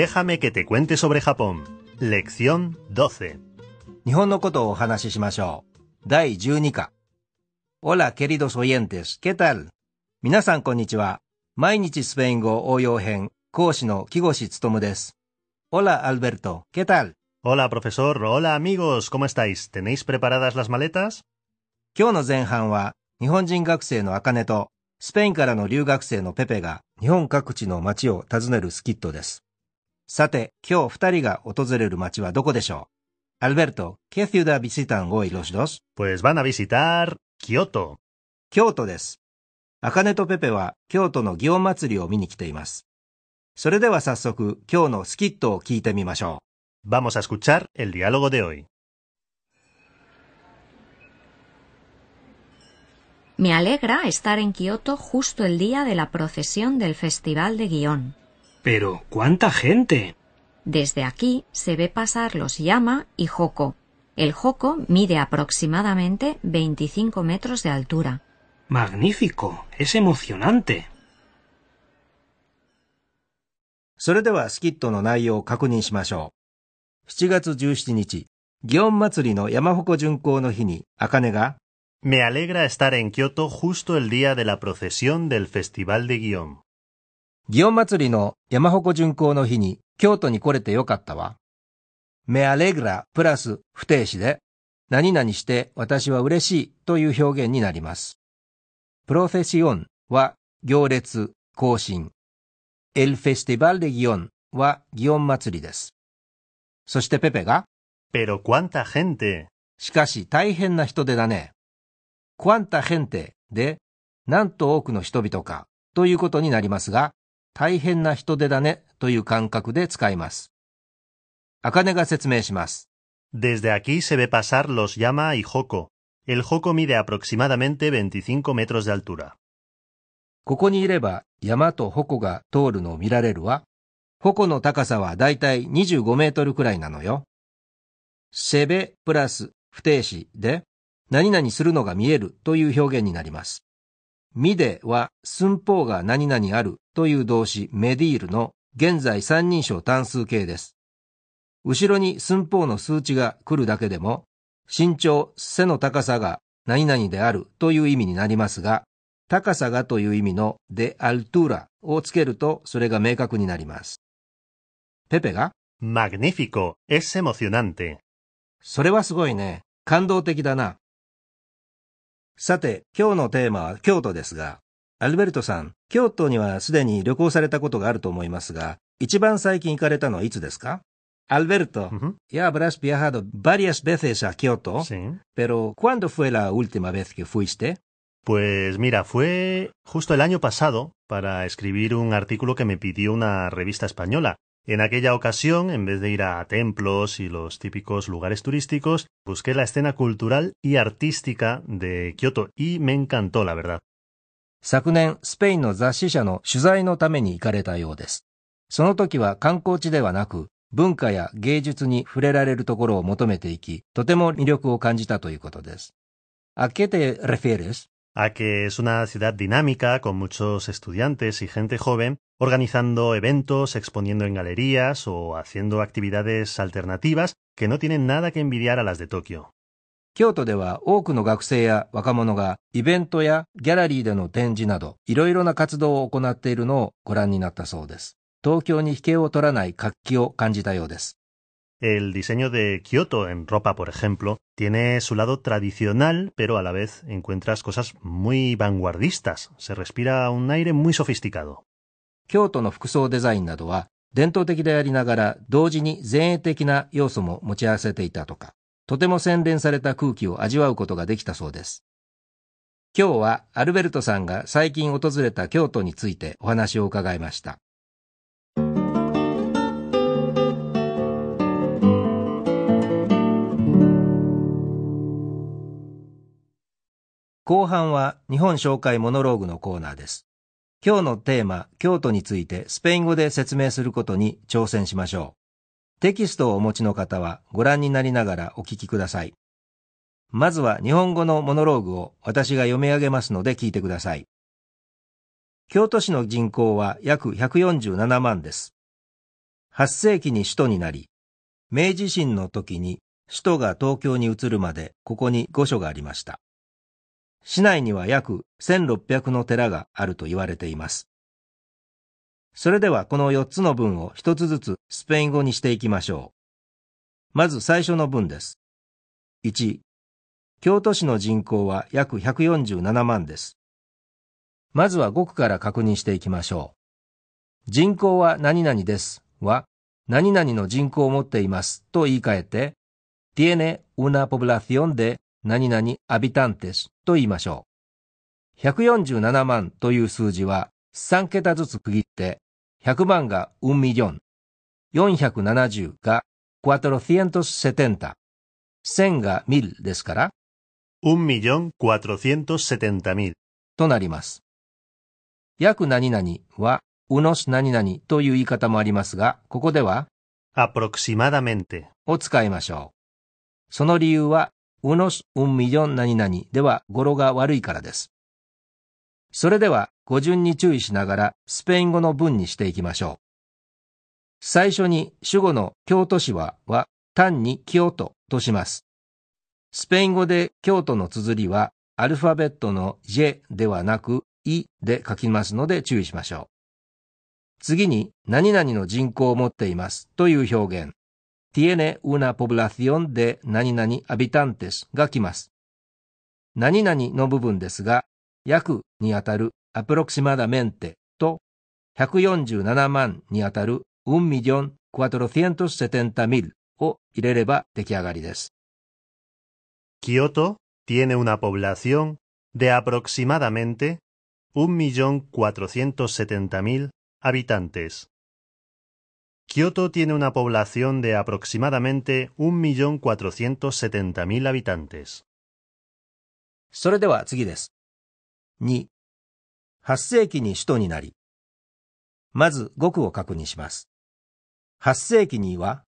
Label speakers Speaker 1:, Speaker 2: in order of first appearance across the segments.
Speaker 1: Déjame que te cuente sobre Japón. Lección 12.
Speaker 2: 日本のことをお話ししましょう。第12課。Hola, queridos oyentes. ¿Qué tal? 皆さんこんにちは。毎日スペイン語応用編、講師の木越努です。Hola, Alberto. ¿Qué tal?
Speaker 1: Hola, profesor. Hola, amigos. ¿Cómo estáis? ¿Tenéis preparadas las maletas?
Speaker 2: 今日の前半は、日本人学生の茜と、スペインからの留学生のペペが、日本各地の街を訪ねるスキットです。 さて、今日二人が訪れる街はどこでしょう Alberto, ¿qué ciudad visitan hoy los dos?
Speaker 1: Pues van a visitar Kyoto.
Speaker 2: 京都です。茜とペペは京都の祇園祭りを見に来ています。それでは早速、今日のスキットを聞いてみましょ
Speaker 1: う。Vamos a escuchar el diálogo de hoy.
Speaker 3: Me alegra estar en Kioto justo el día de la procesión del Festival de Guión.
Speaker 4: Pero, ¿cuánta gente?
Speaker 3: Desde aquí se ve pasar los Yama y Joko. El Joko mide aproximadamente 25 metros de altura.
Speaker 4: Magnífico, es emocionante.
Speaker 2: それではスキットの内容を確認しましょう。7月17日、祇園祭りの山鉾巡行の日に、茜が、
Speaker 1: Me alegra estar en Kyoto justo el día de la procesión del Festival de Guión.
Speaker 2: 祇園祭りの山鉾巡行の日に京都に来れてよかったわ。メアレグラプラス不定詞で、何々して私は嬉しいという表現になります。プロフェシオンは行列、行進。エルフェスティバルでギオンは祇園祭りです。そしてペペが、
Speaker 1: Pero cuánta gente?
Speaker 2: しかし大変な人手だね。cuánta gente で、なんと多くの人々かということになりますが、大変な人手だねという感覚で使います。あかねが説明します。
Speaker 1: Desde aquí se ve pasar los Yama y Joko. El Joko mide aproximadamente 25 metros de altura.
Speaker 2: ここにいれば山と矛が通るのを見られるわ。矛の高さはだいたい25メートルくらいなのよ。セベプラス不定詞で何々するのが見えるという表現になります。ミデは寸法が何々あるという動詞メディールの現在三人称単数形です。後ろに寸法の数値が来るだけでも身長、背の高さが何々であるという意味になりますが、高さがという意味のでアルトゥラをつけるとそれが明確になります。ペペが
Speaker 1: Magnífico, es emocionante.
Speaker 2: それはすごいね。感動的だな。さて、今日のテーマは京都ですが、アルベルトさん、京都にはすでに旅行されたことがあると思いますが、一番最近行かれたのはいつですか Alberto, uh -huh. ya habrás viajado varias veces a Kioto,
Speaker 1: sí.
Speaker 2: pero ¿cuándo fue la última vez que fuiste?
Speaker 1: Pues mira, fue justo el año pasado para escribir un artículo que me pidió una revista española. En aquella ocasión, en vez de ir a templos y los típicos lugares turísticos, busqué la escena cultural y artística de Kioto y me encantó, la verdad.
Speaker 2: 昨年、スペインの雑誌社の取材のために行かれたようです。その時は観光地ではなく、文化や芸術に触れられるところを求めていき、とても魅力を感じたということです。¿A qué te refieres?
Speaker 1: A que es una ciudad dinámica, con muchos estudiantes y gente joven, organizando eventos, exponiendo en galerías o haciendo actividades alternativas que no tienen nada que envidiar a las de Tokio.
Speaker 2: 京都では多くの学生や若者がイベントやギャラリーでの展示などいろいろな活動を行っているのをご覧になったそうです。東京に引けを取らない活気を感じたようです。
Speaker 1: El diseño de Kyoto en ropa, por ejemplo, tiene su lado tradicional, pero a la vez encuentras cosas muy vanguardistas. Se respira un aire muy sofisticado.
Speaker 2: 京都の服装デザインなどは伝統的でありながら同時に前衛的な要素も持ち合わせていたとか、とても洗練された空気を味わうことができたそうです。今日はアルベルトさんが最近訪れた京都についてお話を伺いました。後半は日本紹介モノローグのコーナーです。今日のテーマ、京都についてスペイン語で説明することに挑戦しましょう。テキストをお持ちの方はご覧になりながらお聞きください。まずは日本語のモノローグを私が読み上げますので聞いてください。京都市の人口は約147万です。8世紀に首都になり、明治維新の時に首都が東京に移るまでここに御所がありました。市内には約1600の寺があると言われています。それではこの4つの文を一つずつスペイン語にしていきましょう。まず最初の文です。1、京都市の人口は約147万です。まずは語句から確認していきましょう。人口は何々ですは、何々の人口を持っていますと言い換えて、tiene una población de 何々 habitantes と言いましょう。147万という数字は3桁ずつ区切って、100万が1ミリオン、470が470、1000が1000ですから、
Speaker 1: 1,470,000
Speaker 2: となります。約何々は、unos 何々という言い方もありますが、ここでは、
Speaker 1: aproximadamente
Speaker 2: を使いましょう。その理由は、unos un millón 何々では語呂が悪いからです。それでは語順に注意しながらスペイン語の文にしていきましょう。最初に主語の京都市はは単に京都とします。スペイン語で京都の綴りはアルファベットの J ではなく I で書きますので注意しましょう。次に何々の人口を持っていますという表現。tiene una población de 何々 habitantes が来ます。何々の部分ですが、約にあたる aproximadamente と147万にあたる 1.470.000を入れれば出来上がりです。
Speaker 1: Kyoto tiene una población de aproximadamente 1.470.000 habitantes. Kioto tiene una población de aproximadamente 1.470.000 habitantes.
Speaker 2: それでは次です。2、8世紀に首都になり、まず語句を確認します。8世紀には、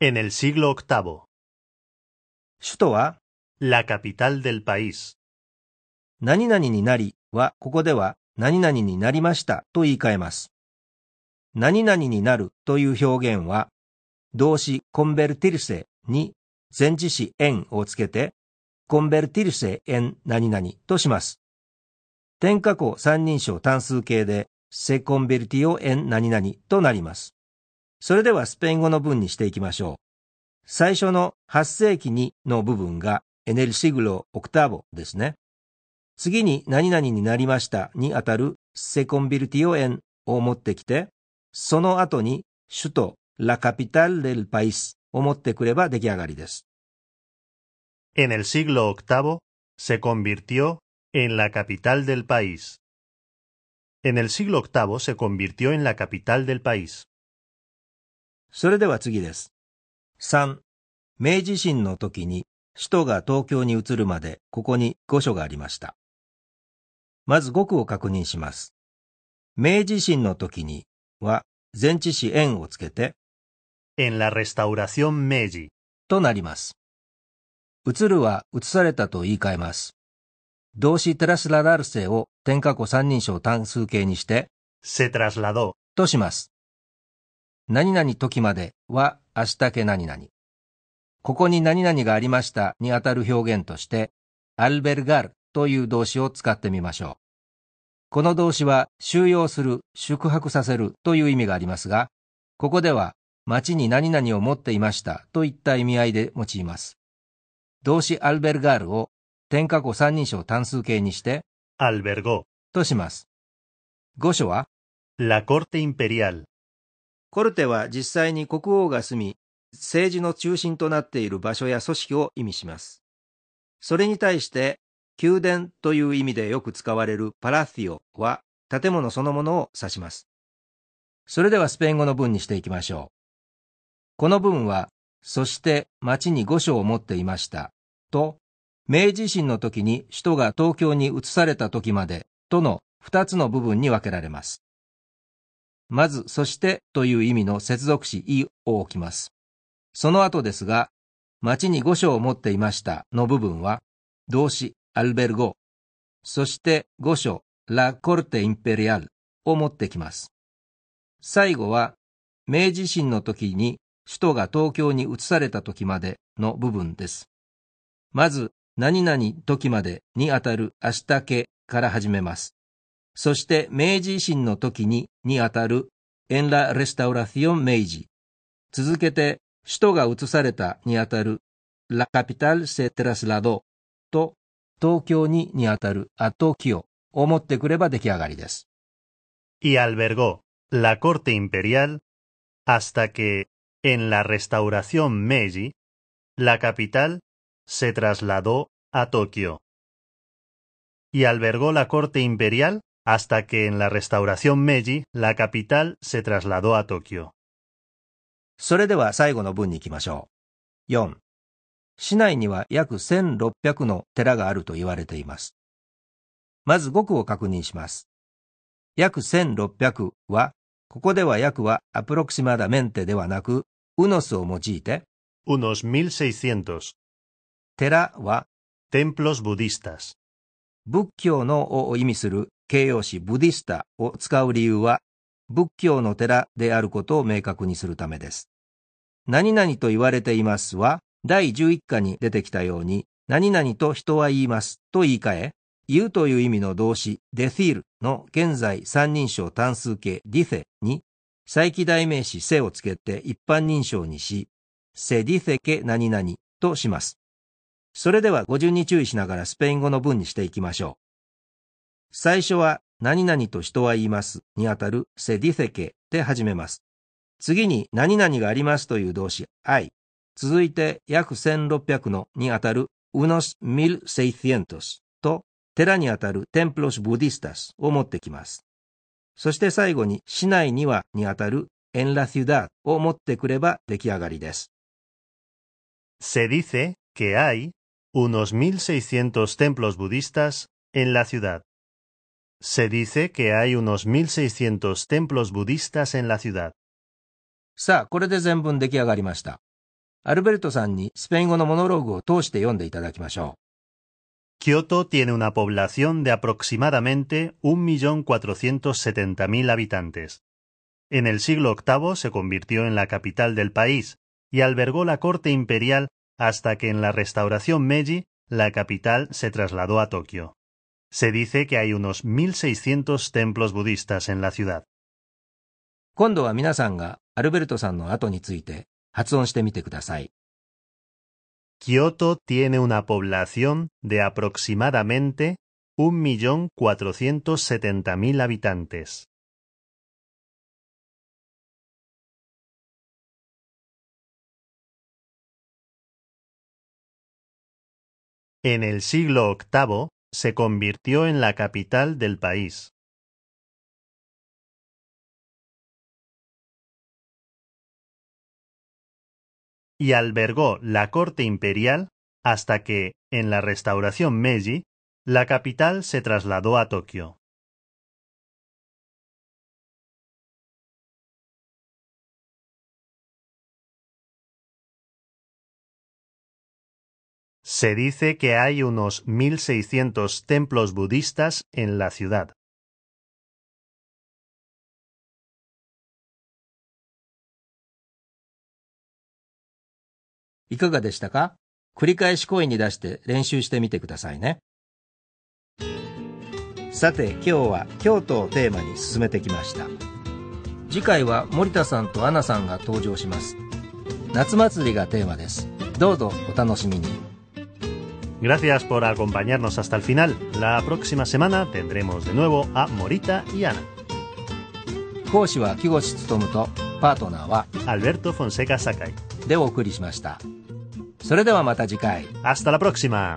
Speaker 1: en el siglo octavo
Speaker 2: 首都は、
Speaker 1: la capital del país
Speaker 2: 何々になりは、ここでは、何々になりましたと言い換えます。何々になるという表現は、動詞コンベルティルセに前置詞円をつけて、コンベルティルセ円何々とします。点下項三人称単数形で、セコンベルティオ円何々となります。それではスペイン語の文にしていきましょう。最初の8世紀にの部分がエネルシグロオクターボですね。次に何々になりましたにあたるセコンビルティオ円を持ってきて、その後に首都 La capital del país を持ってくれば出来上がりです。
Speaker 1: En el siglo octavo se convirtió en la capital del país. En el siglo octavo se convirtió en la capital del país.
Speaker 2: それでは次です。3. 明治維新の時に首都が東京に移るまでここに御所がありました。まず語句を確認します。明治維新の時には前置詞円をつけて
Speaker 1: en la restauración Meiji
Speaker 2: となります。移るは移されたと言い換えます。動詞テラスラダルセを点括弧三人称単数形にして
Speaker 1: se trasladó
Speaker 2: とします。何々時までは明日け何々。ここに何々がありましたにあたる表現として、アルベルガルという動詞を使ってみましょう。この動詞は収容する、宿泊させるという意味がありますが、ここでは町に何々を持っていましたといった意味合いで用います。動詞アルベルガールを点括弧三人称単数形にして、
Speaker 1: アルベルゴ
Speaker 2: とします。語書は、
Speaker 1: La Corte Imperial
Speaker 2: コルテは実際に国王が住み、政治の中心となっている場所や組織を意味します。それに対して宮殿という意味でよく使われるパラティオは建物そのものを指します。それではスペイン語の文にしていきましょう。この文は、そして町に御所を持っていましたと、明治維新の時に首都が東京に移された時までとの二つの部分に分けられます。まず、そしてという意味の接続詞いを置きます。その後ですが、町に御所を持っていましたの部分は、動詞アルベルゴ、そして御所、ラ・コルテ・インペリアルを持ってきます。最後は、明治維新の時に首都が東京に移された時までの部分です。まず、何々時までにあたる明日家から始めます。そして明治維新の時ににあたる en la restauración Meiji。続けて首都が移されたにあたる la capital se trasladó と東京ににあたるあときをを持ってくれば出来上がりです。
Speaker 1: y albergó la corte imperial hasta que, en la restauración Meiji, la capital se trasladó a Tokio. Y albergó la corte imperial hasta que en la restauración Meiji la capital se trasladó a Tokio.
Speaker 2: それでは最後の文に行きましょう。4. 市内には約1600の寺があると言われています。まず語句を確認します。約1600は、ここでは約はアプロクシマダメンテではなく、ウノスを用いて、
Speaker 1: unos 1600.
Speaker 2: 寺は、
Speaker 1: templos budistas.
Speaker 2: 仏教のを意味する形容詞ブディスタを使う理由は、仏教の寺であることを明確にするためです。何々と言われていますは、第11課に出てきたように、何々と人は言いますと言い換え、言うという意味の動詞、デフィールの現在三人称単数形ディフェに、再起代名詞セをつけて一般認証にし、セディフェケ何々とします。それでは語順に注意しながらスペイン語の文にしていきましょう。最初は何々と人は言いますにあたるセディフェケで始めます。次に何々がありますという動詞 I。続いて約1600のにあたる unos mil seiscientos と寺にあたるテンプロス・ブディスタスを持ってきます。そして最後に市内にはにあたるエンラ・シュダーを持ってくれば出来上がりです。
Speaker 1: Se dice que hay unos 1600 templos budistas en la ciudad. Se dice que hay unos 1600 templos budistas en la ciudad.
Speaker 2: さあ、これで全文出来上がりました。アルベルトさんにスペイン語のモノローグを通して読んでいただきましょう。
Speaker 1: Kioto tiene una población de aproximadamente 1.470.000 habitantes. En el siglo VIII se convirtió en la capital del país y albergó la corte imperial hasta que en la restauración Meiji la capital se trasladó a Tokio. Se dice que hay unos 1.600 templos budistas en la ciudad.
Speaker 2: 今度は皆さんがアルベルトさんの後について 発音してみてください。
Speaker 1: Kioto tiene una población de aproximadamente 1.470.000 habitantes. En el siglo VIII se convirtió en la capital del país. Y albergó la corte imperial hasta que, en la restauración Meiji, la capital se trasladó a Tokio. Se dice que hay unos 1.600 templos budistas en la ciudad.
Speaker 2: いかがでしたか？繰り返し声に出して練習してみてくださいね。さて今日は京都をテーマに進めてきました。次回は森田さんとアナさんが登場します。夏祭りがテーマです。どうぞお楽しみに。
Speaker 1: Gracias por acompañarnos hasta el final. La próxima semana tendremos de nuevo a Morita y Ana.
Speaker 2: 講師は木越努とパートナーは
Speaker 1: Alberto Fonseca Sakai
Speaker 2: でお送りしました。それではまた次回。
Speaker 1: Hasta la próxima!